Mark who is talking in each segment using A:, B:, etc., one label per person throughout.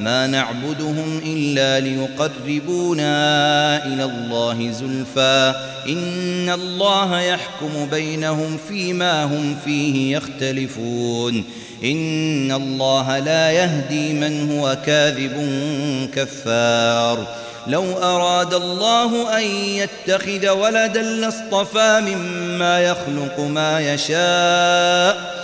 A: ما نعبدهم إلا ليقربونا إلى الله زلفى. إن الله يحكم بينهم فيما هم فيه يختلفون. إن الله لا يهدي من هو كاذب كفار. لو أراد الله أن يتخذ ولدا لاصطفى مما يخلق ما يشاء.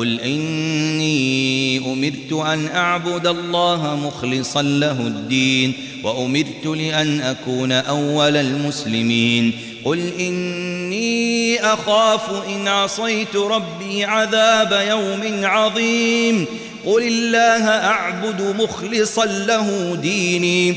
A: قل إني أمرت أن أعبد الله مخلصا له الدين وأمرت لأن أكون أول المسلمين قل إني أخاف إن عصيت ربي عذاب يوم عظيم قل الله أعبد مخلصا له ديني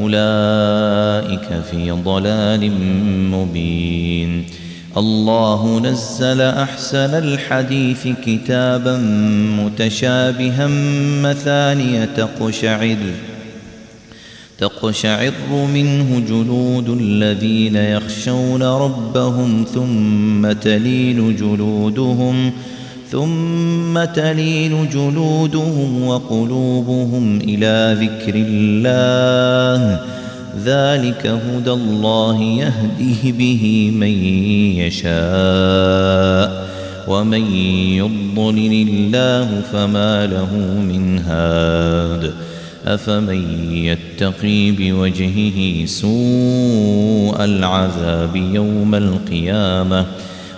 A: أولئك في ضلال مبين. الله نزل أحسن الحديث كتابا متشابها مثانية تقشعر تقشعر منه جلود الذين يخشون ربهم ثم تلين جلودهم ثم تلين جلودهم وقلوبهم إلى ذكر الله. ذلك هدى الله يهده به من يشاء. ومن يضلل الله فما له من هاد. أفمن يتقي بوجهه سوء العذاب يوم القيامة؟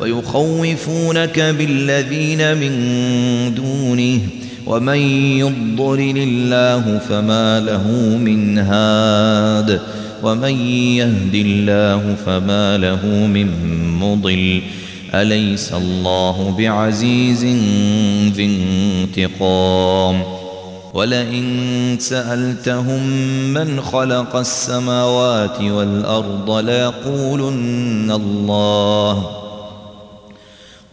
A: ويخوفونك بالذين من دونه ومن يضلل الله فما له من هاد ومن يهد الله فما له من مضل أليس الله بعزيز ذي انتقام ولئن سألتهم من خلق السماوات والأرض ليقولن الله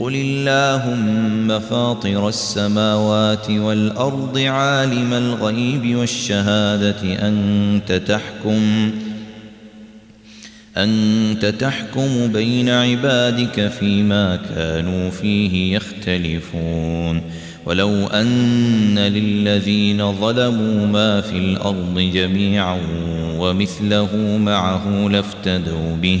A: قل اللهم فاطر السماوات والأرض عالم الغيب والشهادة أنت تحكم أنت تحكم بين عبادك فيما كانوا فيه يختلفون. ولو أن للذين ظلموا ما في الأرض جميعا ومثله معه لافتدوا به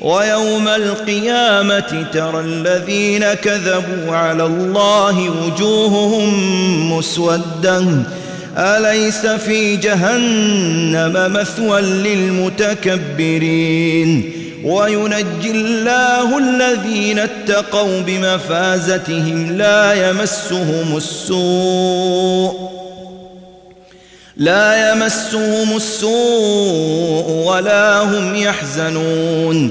A: ويوم القيامة ترى الذين كذبوا على الله وجوههم مسودة. أليس في جهنم مثوى للمتكبرين؟ وينجي الله الذين اتقوا بمفازتهم لا يمسهم السوء. لا يمسهم السوء ولا هم يحزنون.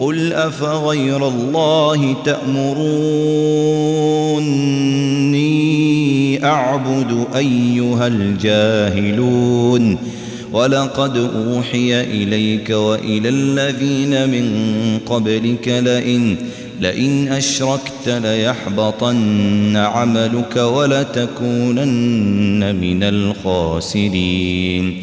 A: قل أفغير الله تأمروني أعبد أيها الجاهلون ولقد أوحي إليك وإلى الذين من قبلك لئن لئن أشركت ليحبطن عملك ولتكونن من الخاسرين.